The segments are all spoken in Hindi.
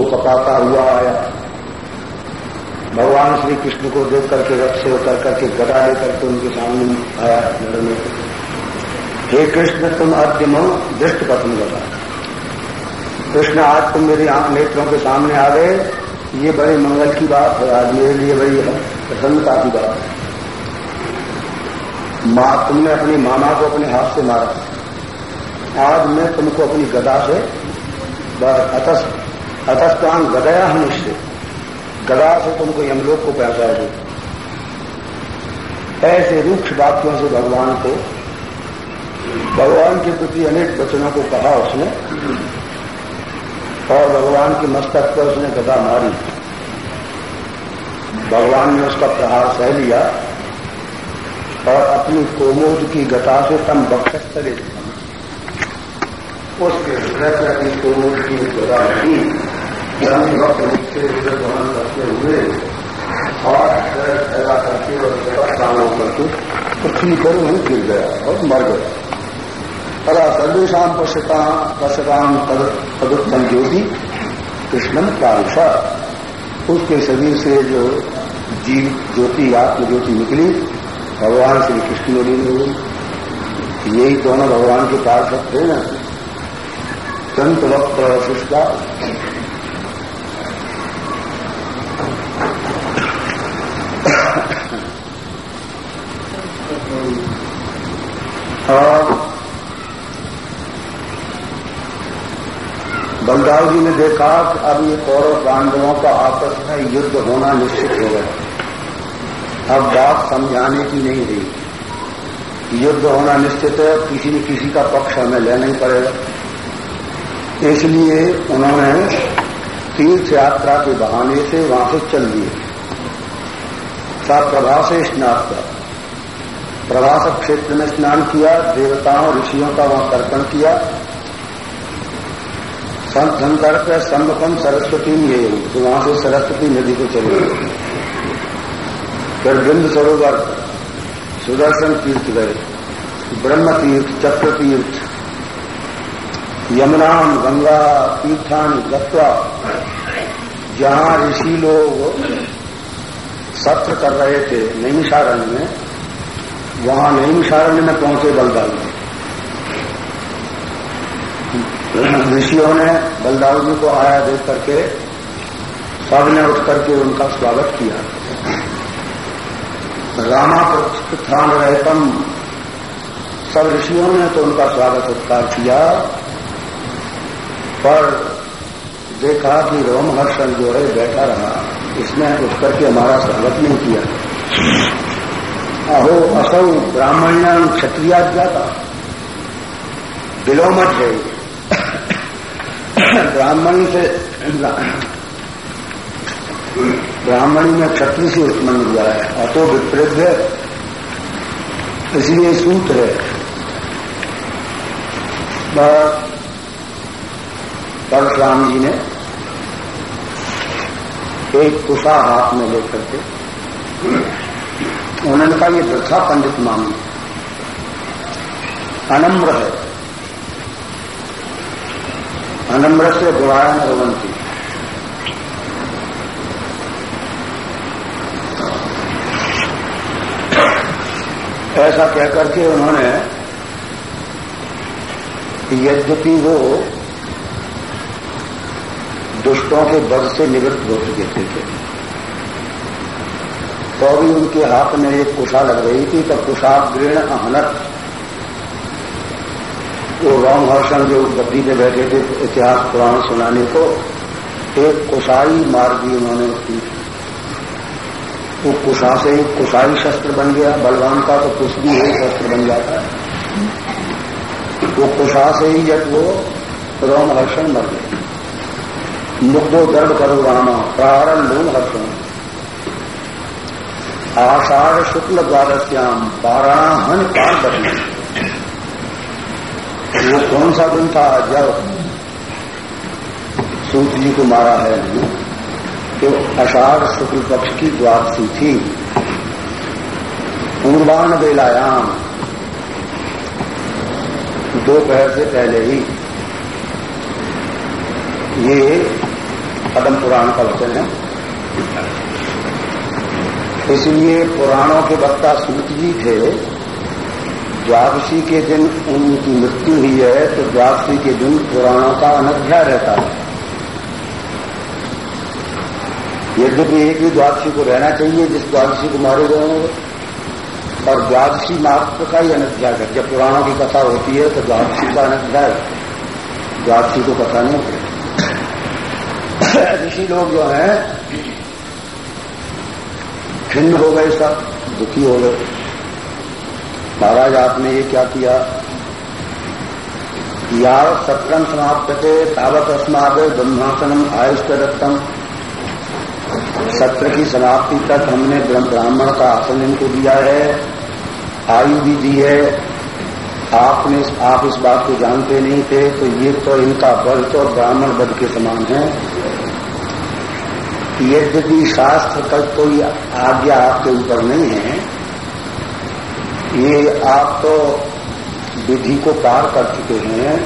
को कपाता हुआ आया। भगवान श्री कृष्ण को देख करके, रथ से उतर करके, गदा लेकर के उनके सामने आया लड़ने को हे कृष्ण, तुम अद्यम दृष्ट पत्नी बता कृष्ण, आज तुम मेरी आँख नेत्रों के सामने आ गए। ये बड़े मंगल की बात है, आज मेरे लिए बड़ी प्रसन्नता की बात है। माँ तुमने अपनी मामा को अपने हाथ से मारा। आज मैं तुमको अपनी गदा से अतस्तान गदया इससे गदा से तुमको यमलोक को पहुँचा दो। ऐसे रूक्ष वाक्यों से भगवान को, भगवान के प्रति अनेक वचनों को कहा उसने, और भगवान के मस्तक पर उसने गदा मारी। भगवान ने उसका प्रहार सह लिया, और अपनी कोमोद की गता से तम बक्षस्थले उसके हृदय अपनी कोमोद की गदा लगी वक्त से करते हुए और पैदा करके और प्राणों करके पृथ्वी पर वहीं गिर गया और मर गया तदा सर्वेशा पश्यता पश्यताम तदुत्तम ज्योति कृष्णन प्रांशा उसके शरीर से जो जीव ज्योति आत्मज्योति निकली भगवान श्री कृष्ण ने हुई यही दोनों भगवान के पार्षद थे ना। संत वक्त शिष्टा और बलदाव जी ने देखा कि अब ये कौरव पांडवों का आपस में युद्ध होना निश्चित हो गया। अब बात समझाने की नहीं रही। युद्ध होना निश्चित है, किसी न किसी का पक्ष हमें लेना ही पड़ेगा। इसलिए उन्होंने तीर्थ यात्रा के बहाने से वहाँ से चल दिए। सात प्रभा से स्नान का। प्रभास क्षेत्र में स्नान किया, देवताओं ऋषियों का वहाँ तर्पण किया। संत संतर्क सम्मुखम सरस्वती में ये तो वहाँ से सरस्वती नदी को चले गए। फिर बिंद सरोवर, सुदर्शन तीर्थ गए ब्रह्म तीर्थ चक्र तीर्थ यमुना गंगा, तीर्थान, गत्वा, जहाँ ऋषि लोग सत्र कर रहे थे, नैमिषारण्य में वहाँ नैमिषारण्य में पहुँचे बलदाऊ ऋषियों ने बलदाऊ जी को आया देख करके सबने उठ करके उनका स्वागत किया। रामा प्रतिष्ठान रहतम। सब ऋषियों ने तो उनका स्वागत सत्कार किया। पर देखा कि रोमहर्षण जो है बैठा रहा। इसने उठ करके हमारा स्वागत नहीं किया। अहो, असौ ब्राह्मण क्षत्रिया जाता विलोमत है ब्राह्मण से, ब्राह्मणी में क्षत्रिय से उत्पन्न हुआ है। अतो विपरीत है। इसलिए सूत्र है। परशुराम जी ने एक कुशा हाथ में लेकर के उन्होंने कहा, ये वृथा पंडित मामी अनम्र है। अनम्र से गुणायन रवंती ऐसा कहकर के उन्होंने यद्यपि वो दुष्टों के बल से निवृत्त हो चुके थे थे। तो भी उनके हाथ में एक कुशा लग रही थी तो कुशाग्रीण अहनत वो रामहर्षण जो गद्दी पे बैठे थे, इतिहास पुराण सुनाने को, एक कुशाई मार दी उन्होंने उसकी। वो कुशा से ही कुशाई शस्त्र बन गया, बलवान का तो कुछ भी एक शस्त्र बन जाता। है वो कुशा से ही जब वो रोम हर्षण मर गए। मुग्धो दर्द करो रामा प्रारण लोम हर्षण। आषाढ़ शुक्ल द्वादश्याम पार बदले वो कौन सा दिन था? जब सूत जी को मारा है। तो आषाढ़ शुक्ल पक्ष की द्वादशी थी। पूर्वान बेलायाम। दोपहर से पहले ही। ये पदम पुराण का वचन है। इसलिए पुराणों के वक्ता सूत जी थे। द्वादशी के दिन उनकी मृत्यु हुई है तो द्वादशी के दिन पुराणों का अनध्याय रहता है। यद्यपि एक ही द्वादशी को रहना चाहिए, जिस द्वादशी को मारे गए होंगे। और द्वादशी मात्र का ही अनध्याय है। जब पुराणों की कथा होती है तो द्वादशी का अनध्याय। द्वादशी को कथा नहीं होती। ऋषि लोग जो हैं खिन्न हो गए सब, दुखी हो गए। महाराज, आपने ये क्या किया? यावत सत्रम समाप्त थे तावत अस्माद ब्रह्मासनम आयुष्ट रक्तम सत्र की समाप्ति तक हमने ब्राह्मण का आसन इनको दिया है। आयु भी दी है। आपने आप इस बात को जानते नहीं थे तो ये तो इनका बल तो ब्राह्मण बल के समान है। यद्यपि शास्त्र का कोई आज्ञा आपके ऊपर नहीं है, ये आप तो विधि को पार कर चुके हैं,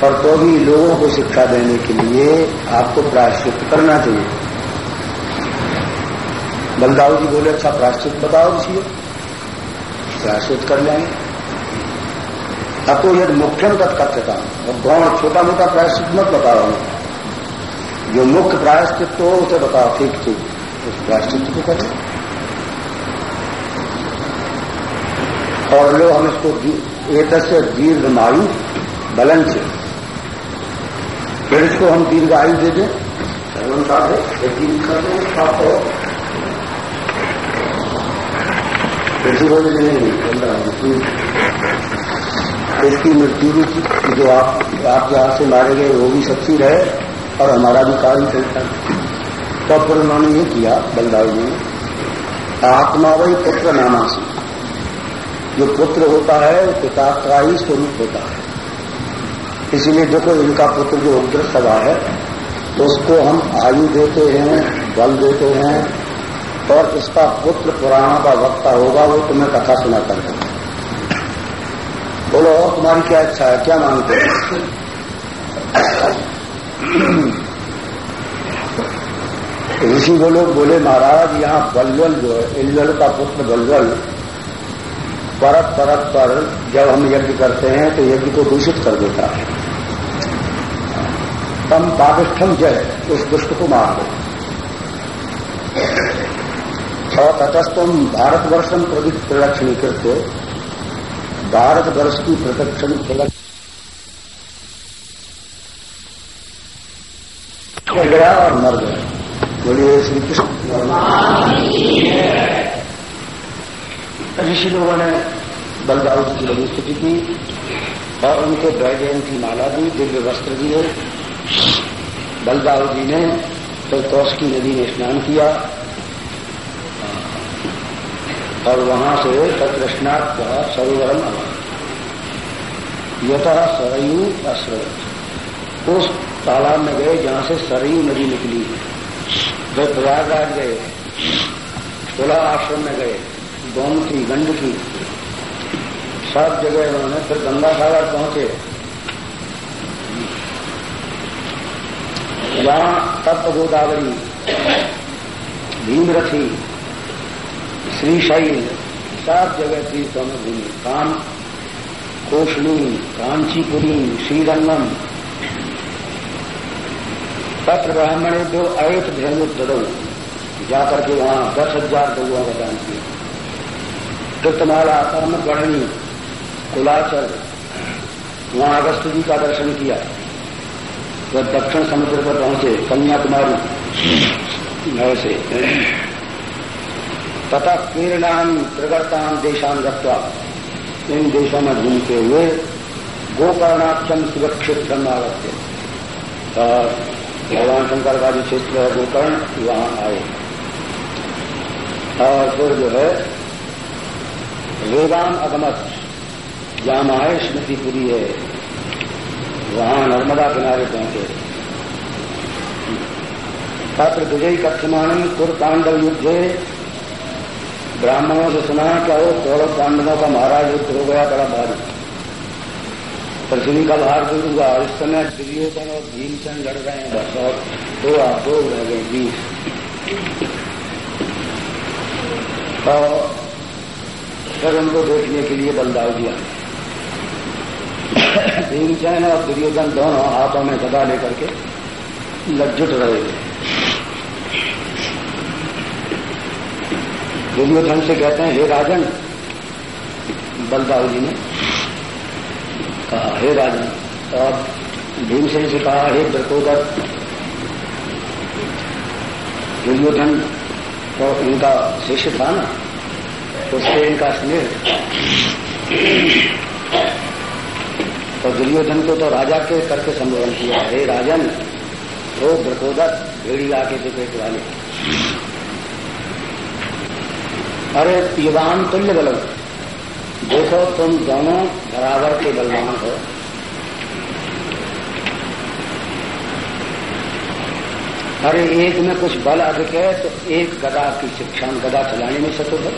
पर तो भी लोगों को शिक्षा देने के लिए आपको प्रायश्चित करना चाहिए। बलदाऊ जी बोले अच्छा प्रायश्चित बताओ इसलिए प्रायश्चित कर लेंगे। अब तो यदि मुख्यम तत्कथता और गौण छोटा मोटा प्रायश्चित मत बताओ। जो मुख्य प्रायश्चित हो उसे बताओ, ठीक ठीक। उस प्रायश्चित को करें। और लो, हम इसको एक से दीर्घमायु बलन से फिर इसको हम दीर्घ आयु दे। दें इसकी मृत्यु जो आप आप जहाँ से मारे गए वो भी सच्ची रहे। और हमारा भी कार्य चलता तो फिर उन्होंने ये किया बलदाऊ जी आत्मा वही पुत्र नाना से जो पुत्र होता है, वो पिता का ही स्वरूप होता है। इसीलिए देखो, इनका पुत्र जो उग्र सभा है तो उसको हम आयु देते हैं, बल देते हैं, और इसका पुत्र पुराणों का वक्ता होगा, वो तुम्हें कथा सुना कर बोलो, तुम्हारी क्या इच्छा है? क्या मांगते हैं? ऋषि बोलो बोले महाराज यहाँ बलवल जो है इलवल का पुत्र बलवल परत परत पर जब हम यज्ञ करते हैं तो यज्ञ को दूषित कर देता है तम पापिष्ठम जय उस दुष्ट को मार दो और तटस्थम भारतवर्षम प्रदक्षिणी करते भारतवर्ष की प्रदक्षिण प्रदक्षिण गया और मर गया बोलिए, श्री कृष्ण। ऋषि लोगों ने बलदाऊ की लघु स्थिति की और उनको बैजयन की माला दी, दिव्य वस्त्र दिए। बलदाऊ जी ने तौस की नदी में स्नान किया। और वहाँ से तत्स्नात का सरोवरम यथा सरयू अश्रय उस तालाब में गए जहाँ से सरयू नदी निकली। वे प्रयागराज गए तुला आश्रम में गए गोमती गंडकी सब जगह उन्होंने फिर गंगा सागर पहुँचे। वहाँ तप्त गोदावरी, भीमरथी श्रीशैल सब जगह तीर्थों में घूमी। काम कोशली कांचीपुरी, श्रीरंगम पत्र ब्राह्मण दो अयत धेनु दड़ो जाकर के वहाँ दस हज़ार गौआ का दान किया कृतमाला कर्म गढ़नी कुलाचल वहाँ अगस्त जी का दर्शन किया। तो दक्षिण समुद्र पर पहुँचे, कन्याकुमारी से। तथा केरलान प्रगतान देशान रखा इन देशों में घूमते हुए गोकर्णाक्षम सुरक्षित ब्रह्मावत्य और भगवान शंकर का जो क्षेत्र है गोकर्ण वहाँ आए। और फिर जो है वेदान अगमत, जहाँ माहे स्मृतिपुरी है, वहाँ नर्मदा किनारे पहुँचे। पत्र विजयी कक्षमाणी, कुर पांडव युद्ध, ब्राह्मणों से सुना क्या वो कौरव पांडवों का महाराज युद्ध हो गया, बड़ा भारी। पृथ्वी का भार दूर हुआ इस समय दुर्योधन और भीमचंद लड़ रहे हैं। बस और दो आप दो रह गए बीस। और फिर उनको देखने के लिए बलदाव दिया। भीमचैन और दुर्योधन दोनों हाथों में गदा लेकर के लज्जुट रहे। थे दुर्योधन से कहते हैं, हे राजन, बलदाव जी ने कहा, हे राजन और भीमसेन से कहा, हे द्रकोदर दुर्योधन तो इनका शिष्य था ना? उससे इनका स्नेह और दुर्योधन को तो राजा के करके संबोधन किया। हे राजन, हो द्रकोदर भेड़ी लाके आके पेट वाले। अरे, युवान तुल्य बल देखो तुम दोनों बराबर के बलवान हो। अरे एक में कुछ बल अधिक है तो एक गदा की शिक्षा गदा चलाने में सतुर है।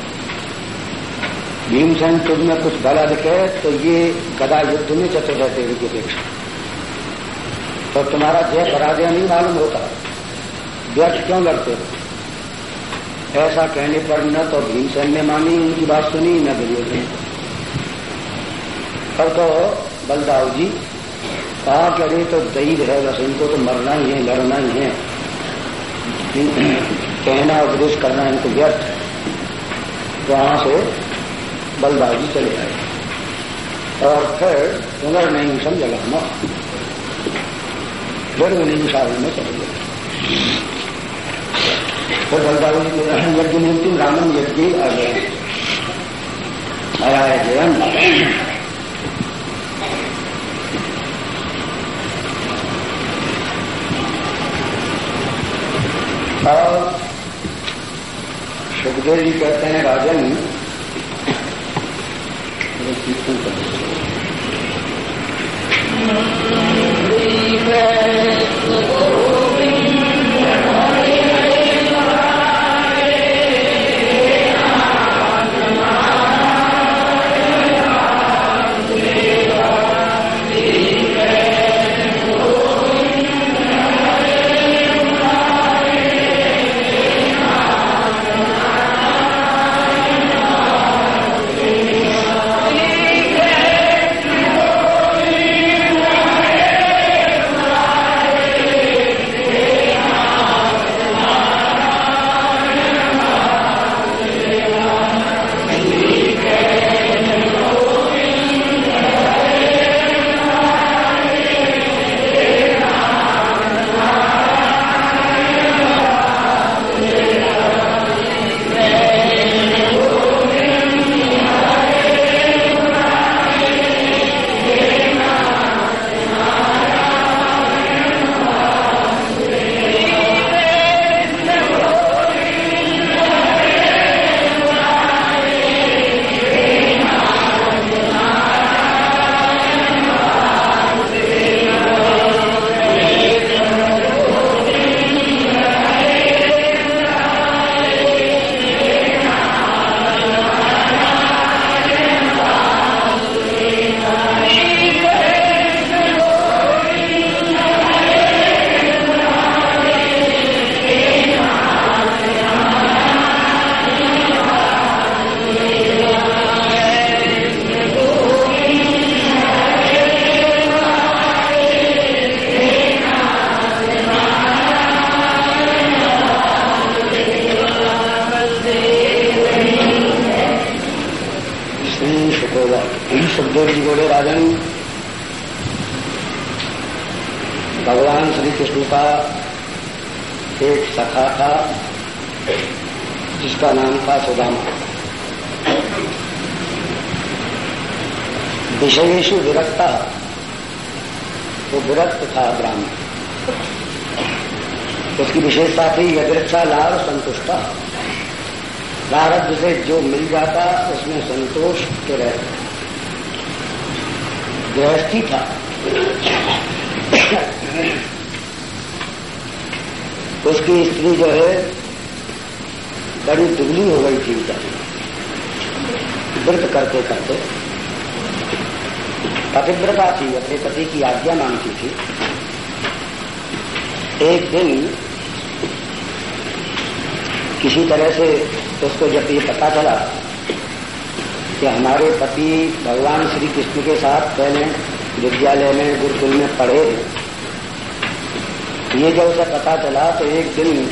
भीमसेन तुझ में कुछ बल अधिक है तो ये गदा युद्ध में चतुर है तेरी की अपेक्षा। तो तुम्हारा जय पराजय नहीं मालूम होता। व्यर्थ क्यों लड़ते हो? ऐसा कहने पर न तो भीमसेन ने मानी, उनकी बात सुनी, न दुर्योधन तब तो बलदाव जी। कहा कि अरे तो दैव है, बस इनको तो मरना ही है, लड़ना ही है। कहना, उपदेश करना इनको व्यर्थ। है वहाँ से बलदाव जी चले आए। और फिर पुनर्नहिंसम जगाना फिर उन्हीं साल में चले गए। फिर बलदाजी के यज्ञ निमित्त रामन यज्ञ आ गए आया और सुखदेव जी कहते हैं राजन कीर्तन कर विषयेशु विरक्ता। वो विरक्त था ब्राह्मण। उसकी विशेषता थी यदृक्षा लाभ संतुष्टा। प्रारब्ध से जो मिल जाता, उसमें संतोष के रहते। गृहस्थी था। उसकी स्त्री जो है, बड़ी दुबली हो गई थी। व्रत करते करते पतिव्रता थी अपने पति की आज्ञा मांगती थी। एक दिन किसी तरह से उसको जब ये पता चला कि हमारे पति भगवान श्री कृष्ण के साथ पहले विद्यालय में, गुरुकुल में पढ़े ये जब उसे पता चला तो एक दिन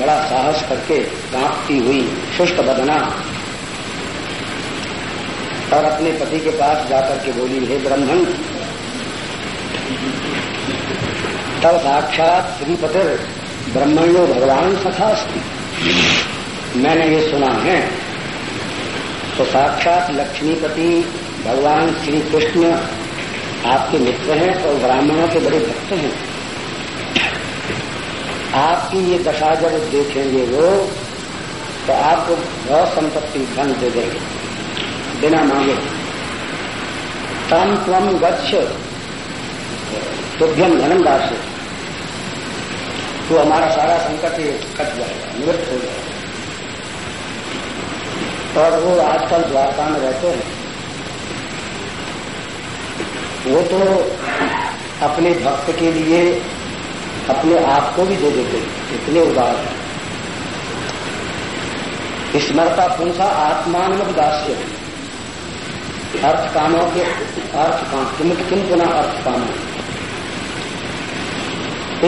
बड़ा साहस करके कांपती हुई, शुष्क बदना और अपने पति के पास जाकर के बोली, हे ब्राह्मण तब साक्षात श्रीपति ब्रह्मण्यो भगवान सखास्ती। मैंने ये सुना है तो साक्षात लक्ष्मीपति भगवान श्री कृष्ण आपके मित्र हैं और ब्राह्मणों के बड़े भक्त हैं। आपकी ये दशा जब देखेंगे वो तो आपको बहुत संपत्ति धन दे देंगे। बिना मांगे। तम तम गच्छ तुभ्यम धनम दास तो हमारा सारा संकट कट जाएगा, निवृत्त हो जाएगा। और वो आजकल द्वारका में रहते हैं। वो तो अपने भक्त के लिए अपने आप को भी दे देते इतने उदार है। स्मरता पुंसा आत्मानमक दास्य। अर्थ कामों के अर्थ काम किम किम पुनः अर्थ कामों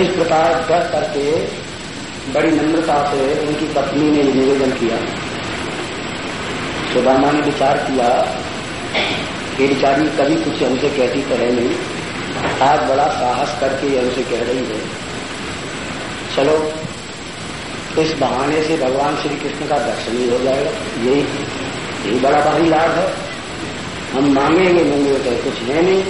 इस प्रकार डर करके बड़ी नम्रता से उनकी पत्नी ने निवेदन किया। सुदामा ने विचार किया कि बेचारी कभी कुछ हमसे कहती तो है नहीं। आज बड़ा साहस करके हमसे कह रही है। चलो, इस बहाने से भगवान श्री कृष्ण का दर्शन ही हो जाएगा। यही यही बड़ा भारी लाभ है। हम मांगेंगे मंगे तो कुछ है नहीं।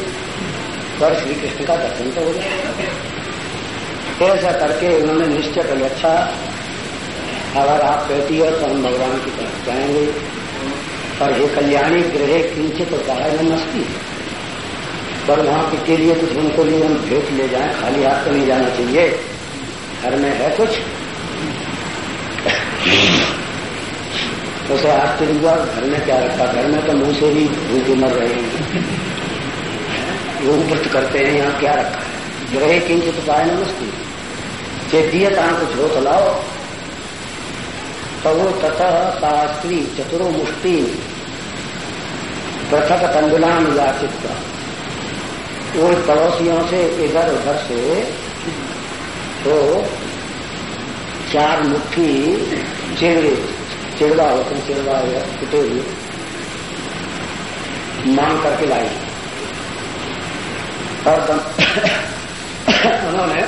पर श्री कृष्ण का दर्शन तो हो जाएगा ऐसा करके उन्होंने निश्चय कर अच्छा अगर आप कहती हो तो हम भगवान की तरफ़ जाएँगे। पर हे कल्याणी ग्रह किंचित तो उपाय नमस्ती पर वहाँ के लिए कुछ उनको लिए हम भेंट ले जाएँ, खाली हाथ तो नहीं जाना चाहिए। घर में है कुछ? उसे आश्चर्य हुआ घर में क्या रखा? घर में तो मुँह से ही भूखे मर रहे हैं। वो करते हैं, यहाँ क्या रखा? ग्रह किंचित उपाय नमस्ती चे दिए कहा कुछ हो तो लाओ। तो वो ततः शास्त्री चतुरो मुष्टि। पृथक तंडुलान याचित का वो पड़ोसियों से इधर उधर से तो चार मुट्ठी चिड़वे चिड़वा हैं चिड़वा या कुटे हुए मांग करके लाई। और उन्होंने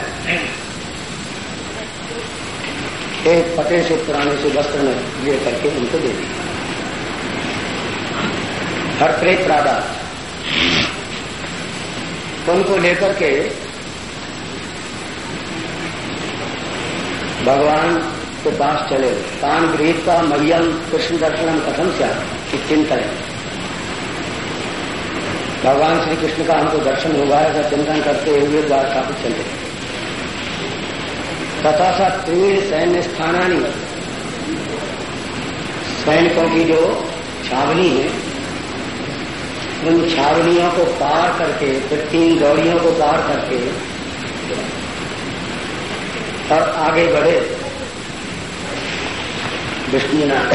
एक पते से पुराने से वस्त्र में ले करके उनको दे दिया। हर प्रेत राधा उनको लेकर के भगवान के पास चले। तान गृहित का मरियम कृष्ण दर्शनम कथम से चिंतन भगवान श्री कृष्ण का हमको दर्शन होगा, ऐसा चिंतन करते हुए द्वारका पर चले। तथा सा तीन सैन्य स्थानानी। सैनिकों की जो छावनी है, उन छावनियों को पार करके, फिर तीन गौड़ियों को पार करके, और आगे बढ़े। विष्णुनाथ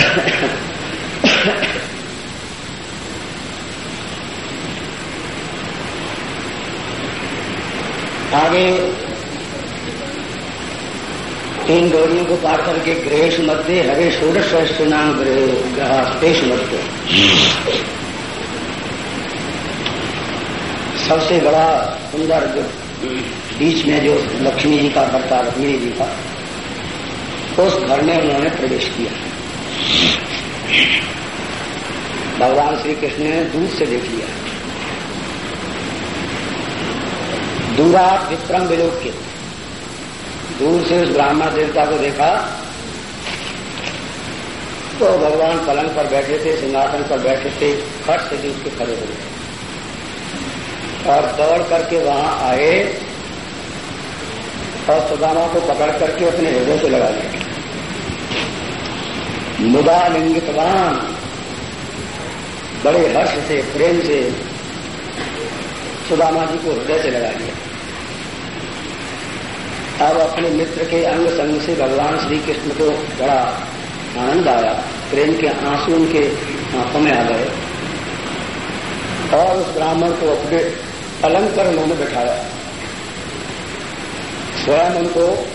आगे तीन गौरियों को पार करके ग्रहेश मध्य हरे षोडश सहस्त्र नाम ग्रह मध्य सबसे बड़ा सुंदर जो बीच में जो लक्ष्मी जी का बरता लक्ष्मी जी का, उस घर में उन्होंने प्रवेश किया। भगवान श्री कृष्ण ने दूर से देख लिया। दूरा विक्रम विलोक के दूर से उस ब्राह्मण देवता को देखा तो भगवान पलंग पर बैठे थे, सिंहासन पर बैठे थे, खट से उसके खड़े हो गए। और दौड़ करके वहाँ आए, और सुदामा को पकड़ करके अपने हृदय से लगा लिया मुदा लिंगितवान बड़े हर्ष से, प्रेम से सुदामा जी को हृदय से लगा लिया अब अपने मित्र के अंग संग से भगवान श्री कृष्ण को बड़ा आनंद आया। प्रेम के आँसू उनके आँखों में आ गए। और उस ब्राह्मण को अपने पलंग पर उन्होंने बैठाया। स्वयं उनको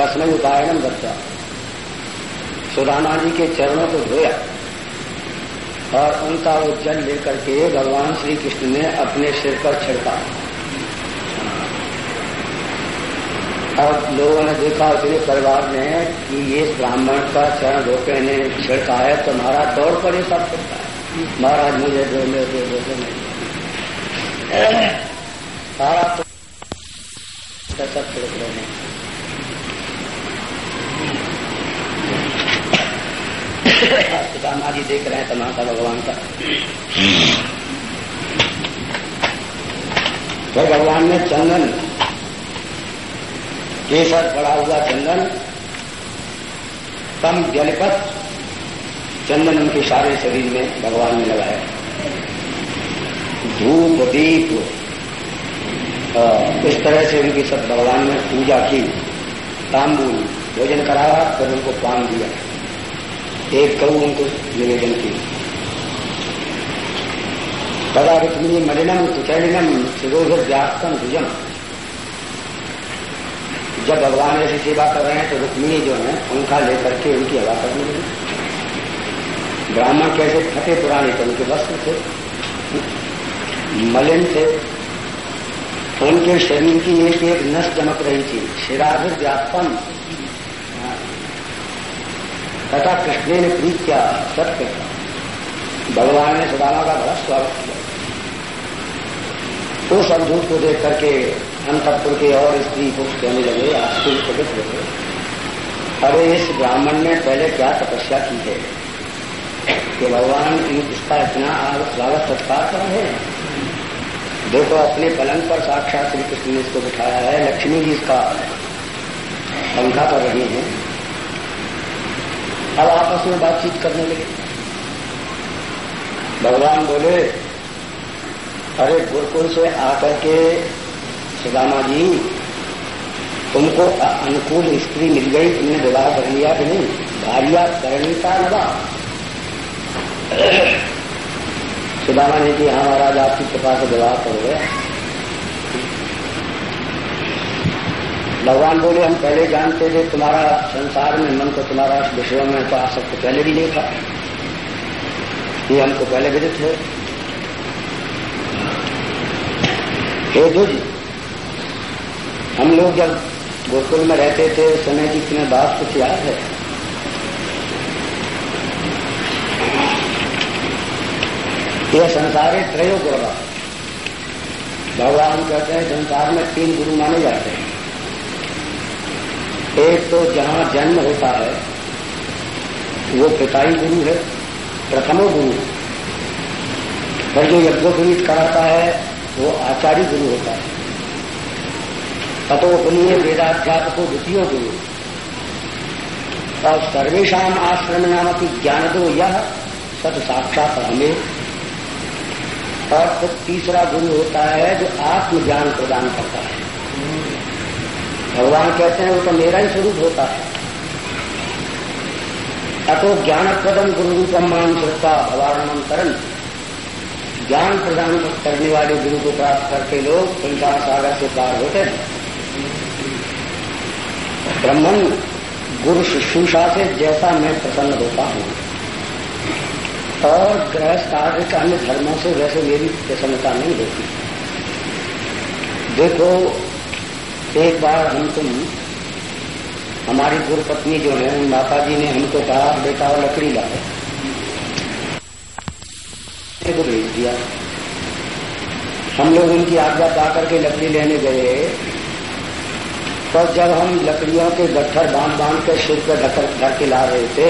कसम उपायन दत्ता। सुदामा जी के चरणों को धोया और उनका वो जल लेकर के भगवान श्री कृष्ण ने अपने सिर पर छिड़का। और लोगों ने देखा उसने परिवार ने कि ये ब्राह्मण का चरण धोके ने छिड़का है तो महाराज दौड़ पड़े सब छिड़का है महाराज मुझे दो ले दो दो दो तो सब छिड़क रहे हैं। जी देख रहे हैं तमाशा भगवान का। तो भगवान ने चंदन, केसर पड़ा हुआ चंदन, तम जलपत चंदन उनके सारे शरीर में भगवान ने लगाया। धूप, दीप इस तरह से उनकी सब भगवान ने पूजा की। तांबूल, भोजन कराया, फिर उनको पान दिया। एक कऊ उनको निवेदन की। तदा रुक्मिणी मलिनम सुचैलिनम शिरोधर व्यास्तम भुजम। जब भगवान ऐसी सेवा कर रहे हैं तो रुक्मिणी जो है उनका लेकर के उनकी हवा करने लगी। ब्राह्मण कैसे फटे पुराने थे उनके वस्त्र थे? मलिन थे। उनके शरीर की एक एक नस चमक रही थी। शिराधिर व्यापन तथा कृष्ण ने प्रीत किया सत्य भगवान ने सुदामा का बड़ा स्वागत किया। उस अवधूत को देख करके अंतपुर के और स्त्री पुरुष कहने लगे, आश्चर्य प्रकट हुए अरे, इस ब्राह्मण ने पहले क्या तपस्या की है? कि भगवान इसका इतना स्वागत सत्कार कर रहे हैं। देखो, अपने पलंग पर साक्षात श्री कृष्ण ने इसको बिठाया है। लक्ष्मी जी इसका पंखा कर रही हैं। अब आपस में बातचीत करने लगे। भगवान बोले, अरे, गुरुकुल से आकर के सुदामा जी, तुमको अनुकूल स्त्री मिल गई, तुमने विवाह कर लिया कि नहीं? भारिया करणीता नवा सुदामा ने कि हाँ महाराज आपकी कृपा से विवाह कर गया। भगवान बोले, हम पहले जानते थे तुम्हारा संसार में मन को तुम्हारा विषयों में तो आसक्त पहले भी नहीं था। ये हमको पहले विदित है। हे जी हम लोग जब गोकुल में रहते थे, उस समय की तुम्हें बात कुछ याद है? यह संसार है त्रयो गुरबा भगवान कहते हैं, संसार में तीन गुरु माने जाते हैं। एक तो जहाँ जन्म होता है, वो पिताई गुरु है, प्रथमो गुरु फिर जो यज्ञोपवीत कराता है, वो आचार्य गुरु होता है। तथो पुण्य वेदाध्यापको द्वितीय गुरु। और सर्वेशा आश्रम नाम की ज्ञान दो यह सत साक्षात हमें। और फिर तीसरा गुरु होता है, जो आत्मज्ञान प्रदान करता है। भगवान कहते हैं, वो तो मेरा ही स्वरूप होता है। अतो ज्ञान प्रदम गुरु रूपम मान श्रद्धा अवारणम करण ज्ञान प्रदान करने वाले गुरु को प्राप्त करके लोग संसार सागर से पार होते हैं। ब्रह्मन गुरु शुश्रूषा से जैसा मैं प्रसन्न होता हूँ, और गृहस्थ कार्य अन्य धर्मों से वैसे मेरी प्रसन्नता नहीं होती। देखो एक बार हम तुम, हमारी गुरु पत्नी जो है माता जी ने हमको कहा, बेटा और लकड़ी लाए को भेज दिया। हम लोग उनकी आज्ञा पा करके लकड़ी लेने गए। तो जब हम लकड़ियों के गट्ठर बाँध बाँध के सिर पर ढक के ला रहे थे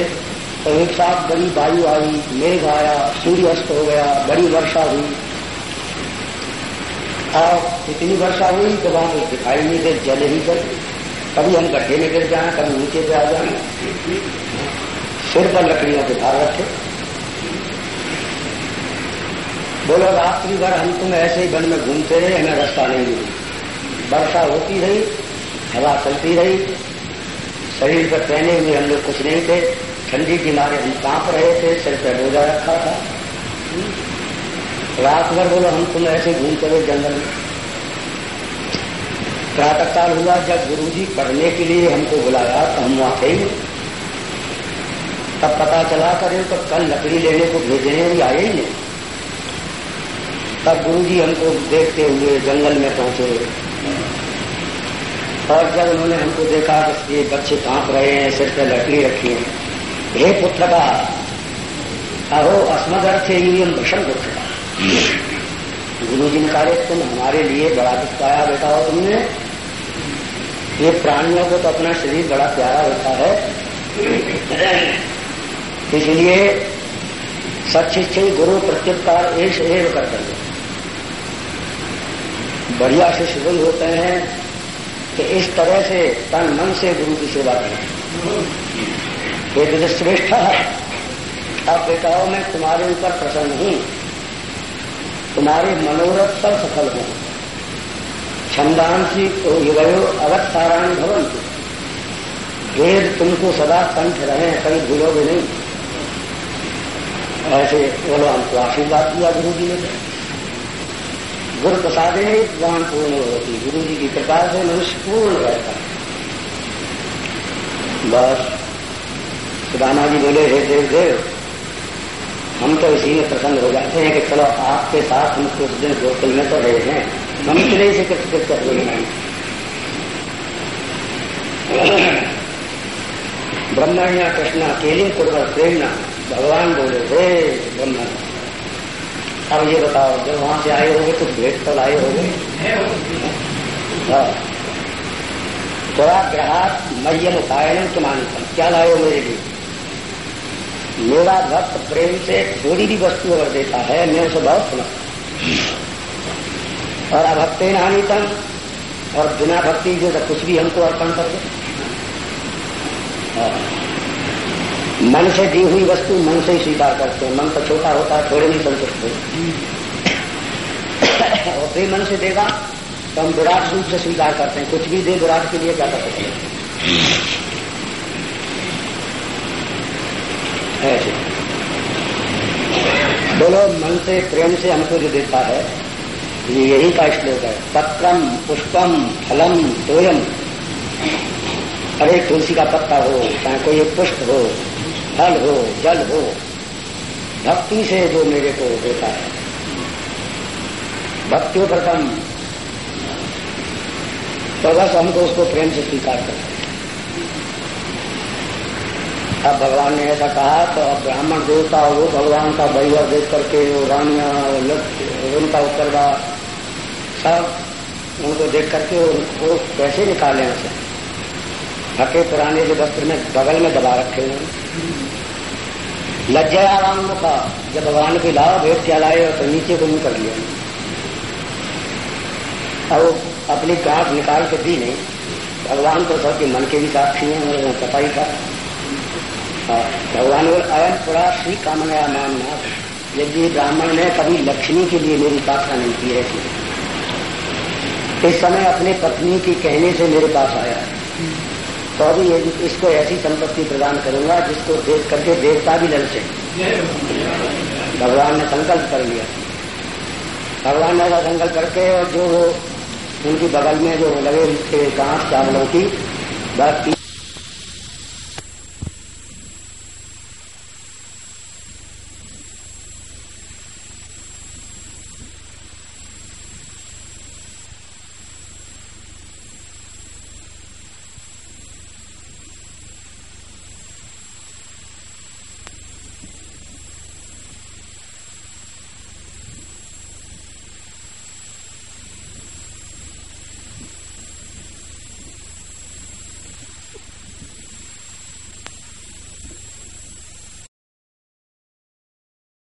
तो एक साथ बड़ी वायु आई, मेघ आया सूर्य अस्त हो गया, बड़ी वर्षा हुई। और इतनी वर्षा हुई तो वहाँ कुछ दिखाई नहीं दे, जल ही कर कभी हम गड्ढे में गिर जाए, कभी नीचे पे आ जाए। सिर पर लकड़ियों के भार रखे। बोलो, रात्रि भर हम तुम ऐसे ही वन में घूमते रहे, हमें रास्ता नहीं मिली। वर्षा होती रही, हवा चलती रही। शरीर पर पहने हुए हम लोग कुछ नहीं थे। ठंडी के मारे हम काँप रहे थे, सिर पर रोजा रखा था। रात भर बोलो, हम तुम ऐसे घूमते रहे जंगल में प्रातःकाल हुआ, जब गुरुजी पढ़ने के लिए हमको बुलाया तो हम वहाँ थे तब पता चला करे तो कल लकड़ी लेने को भेजने भी आए ही नहीं। तब गुरुजी हमको देखते हुए जंगल में पहुँचे। और जब उन्होंने हमको देखा कि ये बच्चे काँप रहे हैं, सिर पर लकड़ी रखी है। हे पुत्र का अहो, अस्मदर्थ यूयम भीषण दुख का गुरु जी ने कहा, तुम हमारे लिए बड़ा दुख पाया बेटा हो तुमने ये प्राणियों को तो अपना शरीर बड़ा प्यारा होता है। इसलिए सचिक्षी गुरु प्रत्युत्तर एश एव कर्तव्य। बढ़िया शिष्य वही होते हैं कि इस तरह से तन मन से गुरु की सेवा करें। वेद श्रेष्ठ है। अब बेटाओं, मैं तुम्हारे ऊपर प्रसन्न हूँ। तुम्हारे मनोरथ सब सफल हो। छंदांसी युगयो अवत्ताराणी भवन वेद तुमको सदा कंठ रहे हैं, कभी भूलोगे नहीं। ऐसे बोलो, हमको आशीर्वाद दिया गुरु जी ने गुरु प्रसाद ज्ञान पूर्ण होती गुरु जी की कृपा से मनुष्य पूर्ण रहता बस। सुदामा जी बोले, हे देव देव हम तो इसी में प्रसन्न हो जाते हैं कि चलो आपके साथ हम कुछ दिन गोकुल में तो रहे हैं। हम इतने से कृतकृत कर रहे हैं। ब्रह्मण या कृष्णा केलिंग कुरवर प्रेरणा भगवान बोले, हे ब्रह्मण अब ये बताओ, जब वहाँ से आए होंगे तो भेंट तो लाए होंगे? हाँ। थोड़ा ग्राहक मयम उपायन के मानता क्या लाए हो मेरे लिए? मेरा भक्त प्रेम से थोड़ी भी वस्तु अगर देता है, मैं उसे बहुत सुना। और अभक्ते नानीतम और बिना भक्ति जो तो कुछ भी हमको अर्पण कर दे। हाँ। मन से दी हुई वस्तु मन से ही स्वीकार करते हैं। मन तो छोटा होता है, थोड़े नहीं संतुष्ट होते। और फिर मन से देगा तो हम विराट रूप से स्वीकार करते हैं। कुछ भी दे, विराट के लिए क्या कर सकते हैं? ऐसे बोलो, मन से, प्रेम से हमको जो देता है। ये यही का श्लोक है। पत्रम, पुष्पम, फलम, तोयम। अरे तुलसी का पत्ता हो, चाहे कोई पुष्प हो, फल हो, जल हो, भक्ति से जो मेरे को देता है। भक्ति प्रथम तो बस हमको उसको प्रेम से स्वीकार करते अब भगवान ने ऐसा कहा तो अब ब्राह्मण देवता वो भगवान का वैभव देख करके वो रानिया उनका उत्तरदा सब उनको देख करके उनको कैसे निकाले उसे हके पुराने जो वस्त्र में बगल में दबा रखे हुए लज्जया राम का जब भगवान के लाओ भेद क्या लाए और तो नीचे को मुँह कर लिया। अब अपनी गांठ निकाल के दी नहीं। भगवान तो सबके मन के भी साक्षी हैं और पता ही था। भगवान अयम पुरा श्री कामनाया मानना यदि ब्राह्मण ने कभी लक्ष्मी के लिए मेरी उपासना नहीं की है इस समय अपने पत्नी के कहने से मेरे पास आया। तो अभी इसको ऐसी संपत्ति प्रदान करूँगा जिसको देख करके देवता भी ललचे। भगवान ने संकल्प कर लिया। भगवान ने ऐसा संकल्प करके और जो उनकी बगल में जो लगे थे गांठ चावलों की बस